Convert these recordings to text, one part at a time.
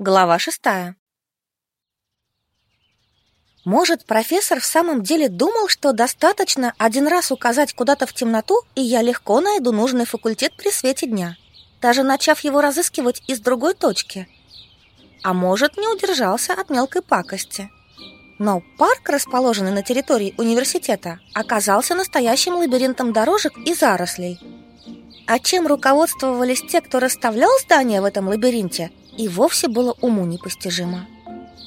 Глава шестая. Может, профессор в самом деле думал, что достаточно один раз указать куда-то в темноту, и я легко найду нужный факультет при свете дня, даже начав его разыскивать из другой точки. А может, не удержался от мелкой пакости. Но парк, расположенный на территории университета, оказался настоящим лабиринтом дорожек и зарослей. А чем руководствовались те, кто расставлял здания в этом лабиринте – и вовсе было уму непостижимо.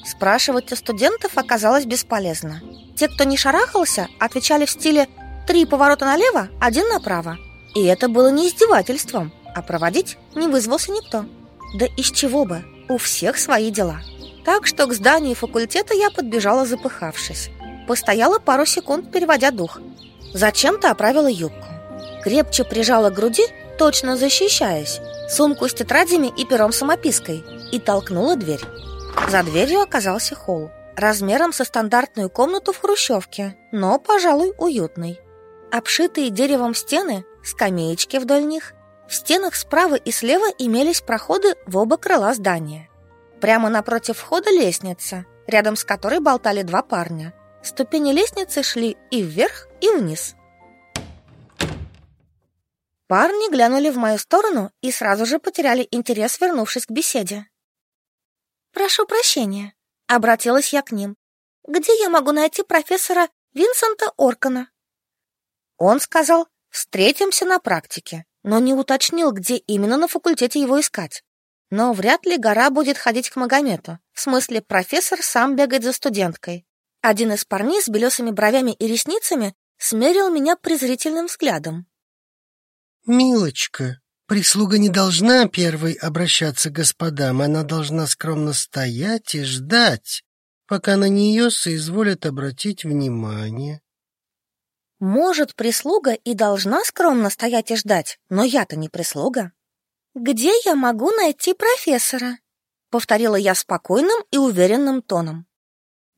Спрашивать у студентов оказалось бесполезно. Те, кто не шарахался, отвечали в стиле «три поворота налево, один направо». И это было не издевательством, а проводить не вызвался никто. Да из чего бы, у всех свои дела. Так что к зданию факультета я подбежала запыхавшись. Постояла пару секунд, переводя дух. Зачем-то оправила юбку. Крепче прижала к груди, точно защищаясь, сумку с тетрадями и пером-самопиской и толкнула дверь. За дверью оказался холл, размером со стандартную комнату в хрущевке, но, пожалуй, уютный. Обшитые деревом стены, скамеечки вдоль них. В стенах справа и слева имелись проходы в оба крыла здания. Прямо напротив входа лестница, рядом с которой болтали два парня. Ступени лестницы шли и вверх, и вниз – Парни глянули в мою сторону и сразу же потеряли интерес, вернувшись к беседе. «Прошу прощения», — обратилась я к ним. «Где я могу найти профессора Винсента Оркана?» Он сказал, встретимся на практике, но не уточнил, где именно на факультете его искать. Но вряд ли гора будет ходить к Магомету. В смысле, профессор сам бегает за студенткой. Один из парней с белесыми бровями и ресницами смерил меня презрительным взглядом. «Милочка, прислуга не должна первой обращаться к господам, она должна скромно стоять и ждать, пока на нее соизволят обратить внимание». «Может, прислуга и должна скромно стоять и ждать, но я-то не прислуга». «Где я могу найти профессора?» — повторила я спокойным и уверенным тоном.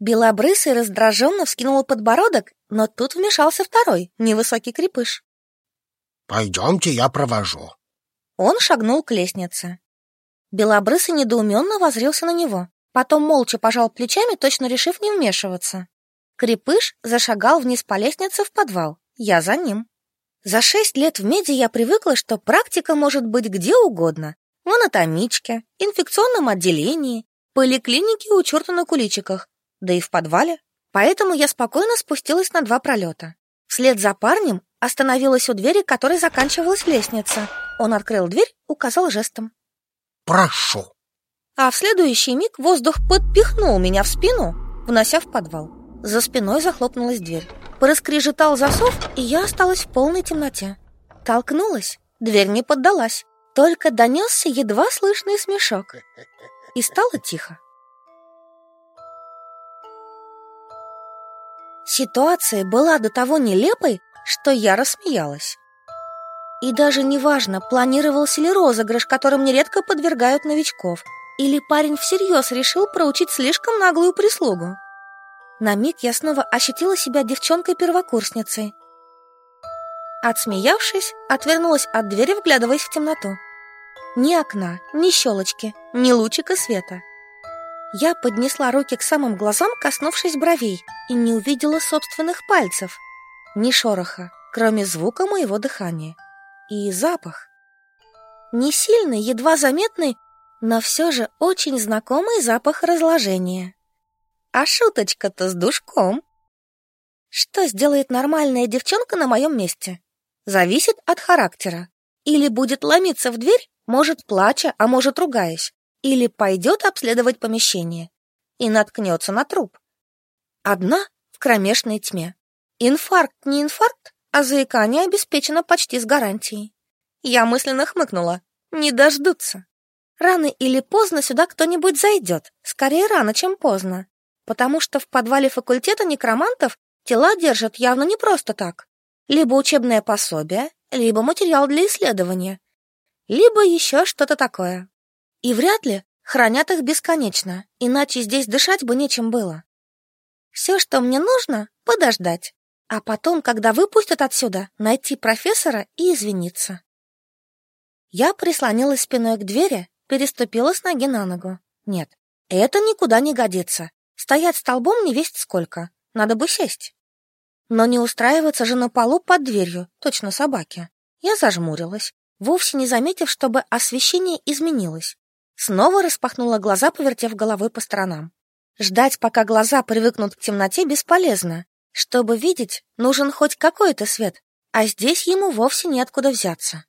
Белобрысый раздраженно вскинула подбородок, но тут вмешался второй, невысокий крепыш. Пойдемте, я провожу. Он шагнул к лестнице. Белобрысый недоуменно возрился на него, потом молча пожал плечами, точно решив не вмешиваться. Крепыш зашагал вниз по лестнице в подвал, я за ним. За шесть лет в меди я привыкла, что практика может быть где угодно. В анатомичке, инфекционном отделении, поликлинике у черта на куличиках, да и в подвале. Поэтому я спокойно спустилась на два пролета. Вслед за парнем остановилась у двери, которой заканчивалась лестница. Он открыл дверь, указал жестом. «Прошу». А в следующий миг воздух подпихнул меня в спину, внося в подвал. За спиной захлопнулась дверь. Проскрежетал засов, и я осталась в полной темноте. Толкнулась, дверь не поддалась. Только донесся едва слышный смешок. И стало тихо. Ситуация была до того нелепой, что я рассмеялась. И даже неважно, планировался ли розыгрыш, которым нередко подвергают новичков, или парень всерьез решил проучить слишком наглую прислугу. На миг я снова ощутила себя девчонкой-первокурсницей. Отсмеявшись, отвернулась от двери, вглядываясь в темноту. Ни окна, ни щелочки, ни лучика света. Я поднесла руки к самым глазам, коснувшись бровей, и не увидела собственных пальцев. Ни шороха, кроме звука моего дыхания. И запах. Не сильный, едва заметный, но все же очень знакомый запах разложения. А шуточка-то с душком. Что сделает нормальная девчонка на моем месте? Зависит от характера. Или будет ломиться в дверь, может, плача, а может, ругаясь. Или пойдет обследовать помещение и наткнется на труп. Одна в кромешной тьме. Инфаркт не инфаркт, а заикание обеспечено почти с гарантией. Я мысленно хмыкнула. Не дождутся. Рано или поздно сюда кто-нибудь зайдет. Скорее рано, чем поздно. Потому что в подвале факультета некромантов тела держат явно не просто так. Либо учебное пособие, либо материал для исследования, либо еще что-то такое. И вряд ли хранят их бесконечно, иначе здесь дышать бы нечем было. Все, что мне нужно, подождать. А потом, когда выпустят отсюда, найти профессора и извиниться. Я прислонилась спиной к двери, переступила с ноги на ногу. Нет, это никуда не годится. Стоять столбом не весть сколько. Надо бы сесть. Но не устраиваться же на полу под дверью, точно собаки. Я зажмурилась, вовсе не заметив, чтобы освещение изменилось. Снова распахнула глаза, повертев головой по сторонам. Ждать, пока глаза привыкнут к темноте, бесполезно. Чтобы видеть, нужен хоть какой-то свет, а здесь ему вовсе неоткуда взяться.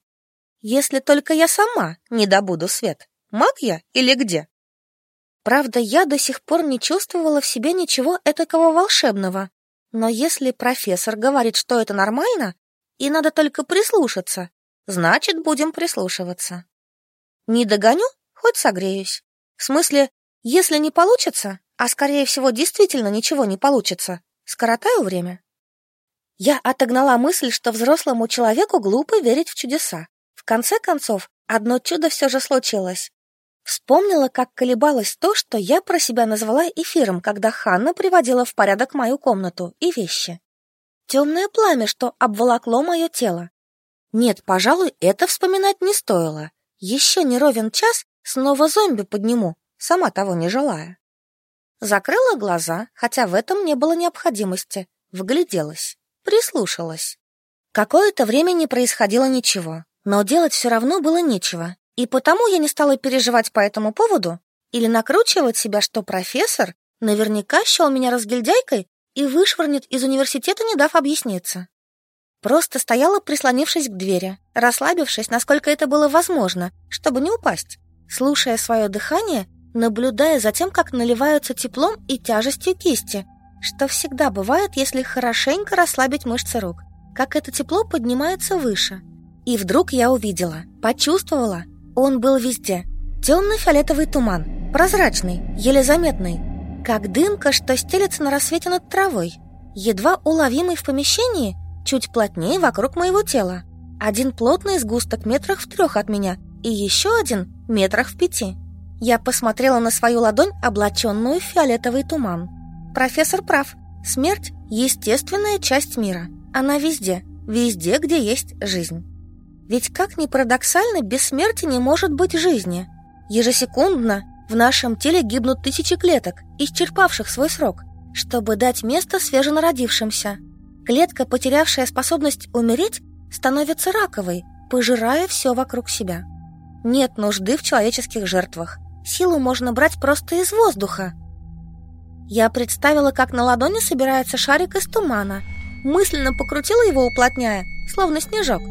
Если только я сама не добуду свет, маг я или где? Правда, я до сих пор не чувствовала в себе ничего этакого волшебного. Но если профессор говорит, что это нормально, и надо только прислушаться, значит, будем прислушиваться. Не догоню, хоть согреюсь. В смысле, если не получится, а скорее всего действительно ничего не получится, скоротаю время. Я отогнала мысль, что взрослому человеку глупо верить в чудеса. В конце концов, одно чудо все же случилось. Вспомнила, как колебалось то, что я про себя назвала эфиром, когда Ханна приводила в порядок мою комнату и вещи. Темное пламя, что обволокло мое тело. Нет, пожалуй, это вспоминать не стоило. Еще не ровен час, снова зомби подниму, сама того не желая. Закрыла глаза, хотя в этом не было необходимости. Вгляделась, прислушалась. Какое-то время не происходило ничего, но делать все равно было нечего, и потому я не стала переживать по этому поводу или накручивать себя, что профессор наверняка счел меня разгильдяйкой и вышвырнет из университета, не дав объясниться. Просто стояла, прислонившись к двери, расслабившись, насколько это было возможно, чтобы не упасть, слушая свое дыхание наблюдая за тем, как наливаются теплом и тяжестью кисти, что всегда бывает, если хорошенько расслабить мышцы рук, как это тепло поднимается выше. И вдруг я увидела, почувствовала, он был везде. Темно-фиолетовый туман, прозрачный, еле заметный, как дымка, что стелется на рассвете над травой, едва уловимый в помещении, чуть плотнее вокруг моего тела. Один плотный сгусток метрах в трех от меня и еще один метрах в пяти. Я посмотрела на свою ладонь, облаченную в фиолетовый туман. Профессор прав. Смерть – естественная часть мира. Она везде, везде, где есть жизнь. Ведь как ни парадоксально, без смерти не может быть жизни. Ежесекундно в нашем теле гибнут тысячи клеток, исчерпавших свой срок, чтобы дать место свеженародившимся. Клетка, потерявшая способность умереть, становится раковой, пожирая все вокруг себя. Нет нужды в человеческих жертвах. Силу можно брать просто из воздуха. Я представила, как на ладони собирается шарик из тумана. Мысленно покрутила его, уплотняя, словно снежок.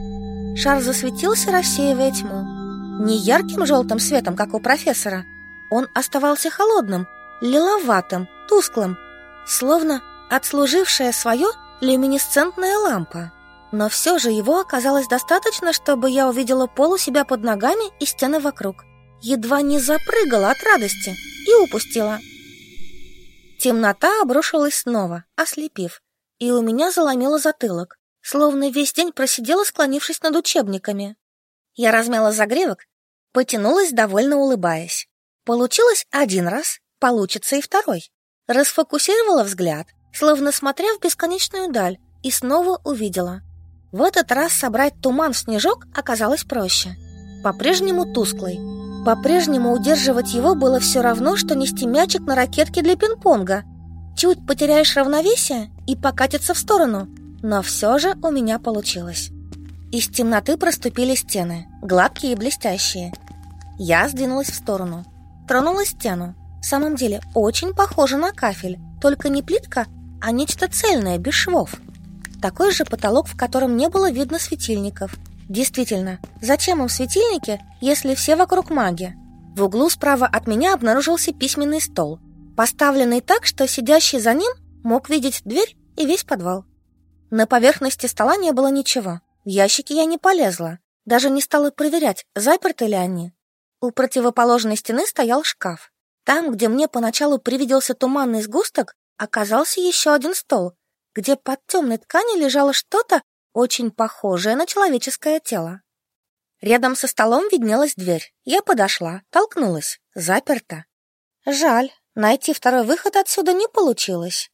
Шар засветился, рассеивая тьму. Не ярким желтым светом, как у профессора. Он оставался холодным, лиловатым, тусклым, словно отслужившая свое люминесцентная лампа. Но все же его оказалось достаточно, чтобы я увидела пол у себя под ногами и стены вокруг едва не запрыгала от радости и упустила. Темнота обрушилась снова, ослепив, и у меня заломило затылок, словно весь день просидела, склонившись над учебниками. Я размяла загревок, потянулась, довольно улыбаясь. Получилось один раз, получится и второй. Расфокусировала взгляд, словно смотря в бесконечную даль, и снова увидела. В этот раз собрать туман в снежок оказалось проще. По-прежнему тусклый, по-прежнему удерживать его было все равно, что нести мячик на ракетке для пинг-понга. Чуть потеряешь равновесие и покатится в сторону, но все же у меня получилось. Из темноты проступили стены, гладкие и блестящие. Я сдвинулась в сторону, тронула стену. В самом деле очень похоже на кафель, только не плитка, а нечто цельное, без швов. Такой же потолок, в котором не было видно светильников – Действительно, зачем им светильники, если все вокруг маги? В углу справа от меня обнаружился письменный стол, поставленный так, что сидящий за ним мог видеть дверь и весь подвал. На поверхности стола не было ничего. В ящики я не полезла, даже не стала проверять, заперты ли они. У противоположной стены стоял шкаф. Там, где мне поначалу привиделся туманный сгусток, оказался еще один стол, где под темной тканью лежало что-то, очень похожее на человеческое тело. Рядом со столом виднелась дверь. Я подошла, толкнулась. Заперта. Жаль, найти второй выход отсюда не получилось.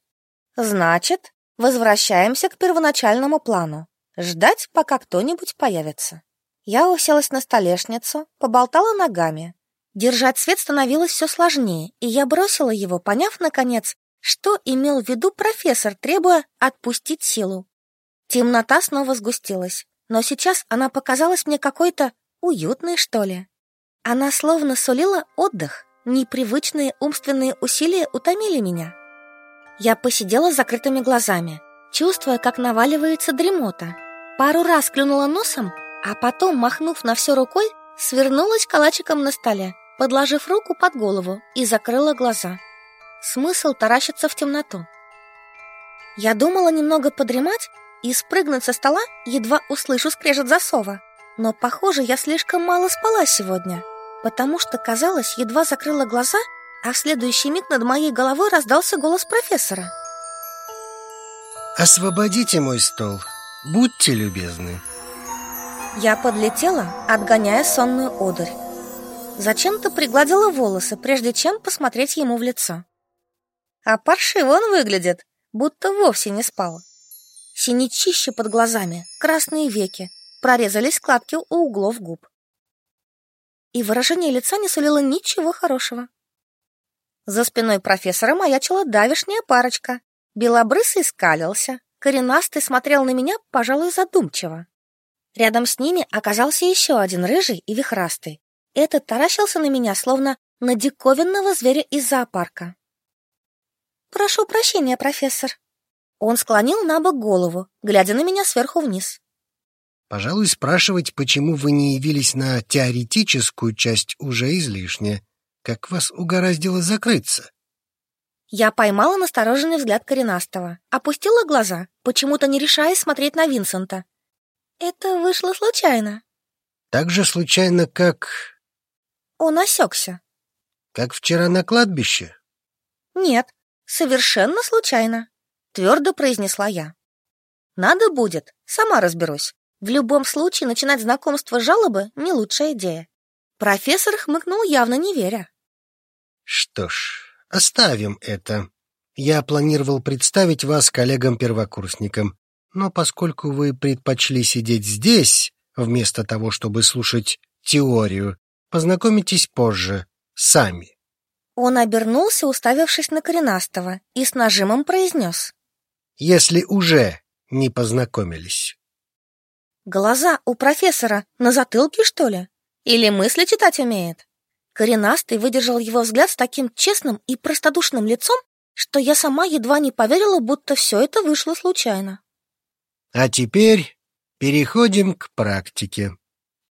Значит, возвращаемся к первоначальному плану. Ждать, пока кто-нибудь появится. Я уселась на столешницу, поболтала ногами. Держать свет становилось все сложнее, и я бросила его, поняв, наконец, что имел в виду профессор, требуя отпустить силу. Темнота снова сгустилась, но сейчас она показалась мне какой-то уютной, что ли. Она словно сулила отдых, непривычные умственные усилия утомили меня. Я посидела с закрытыми глазами, чувствуя, как наваливается дремота. Пару раз клюнула носом, а потом, махнув на все рукой, свернулась калачиком на столе, подложив руку под голову и закрыла глаза. Смысл таращиться в темноту. Я думала немного подремать и спрыгнуть со стола, едва услышу скрежет засова. Но, похоже, я слишком мало спала сегодня, потому что, казалось, едва закрыла глаза, а в следующий миг над моей головой раздался голос профессора. «Освободите мой стол, будьте любезны». Я подлетела, отгоняя сонную одурь. Зачем-то пригладила волосы, прежде чем посмотреть ему в лицо. А паршиво он выглядит, будто вовсе не спал. Синячище под глазами, красные веки, прорезались складки у углов губ. И выражение лица не сулило ничего хорошего. За спиной профессора маячила давишняя парочка. Белобрысый скалился, коренастый смотрел на меня, пожалуй, задумчиво. Рядом с ними оказался еще один рыжий и вихрастый. Этот таращился на меня, словно на диковинного зверя из зоопарка. «Прошу прощения, профессор». Он склонил на бок голову, глядя на меня сверху вниз. Пожалуй, спрашивать, почему вы не явились на теоретическую часть, уже излишне. Как вас угораздило закрыться? Я поймала настороженный взгляд коренастого, опустила глаза, почему-то не решаясь смотреть на Винсента. Это вышло случайно. Так же случайно, как... Он осекся. Как вчера на кладбище? Нет, совершенно случайно, твердо произнесла я. Надо будет, сама разберусь. В любом случае начинать знакомство с жалобы не лучшая идея. Профессор хмыкнул, явно не веря. Что ж, оставим это. Я планировал представить вас коллегам-первокурсникам, но поскольку вы предпочли сидеть здесь, вместо того, чтобы слушать теорию, познакомитесь позже, сами. Он обернулся, уставившись на коренастого, и с нажимом произнес. Если уже не познакомились. Глаза у профессора на затылке, что ли? Или мысли читать умеет? Коренастый выдержал его взгляд с таким честным и простодушным лицом, что я сама едва не поверила, будто все это вышло случайно. А теперь переходим к практике.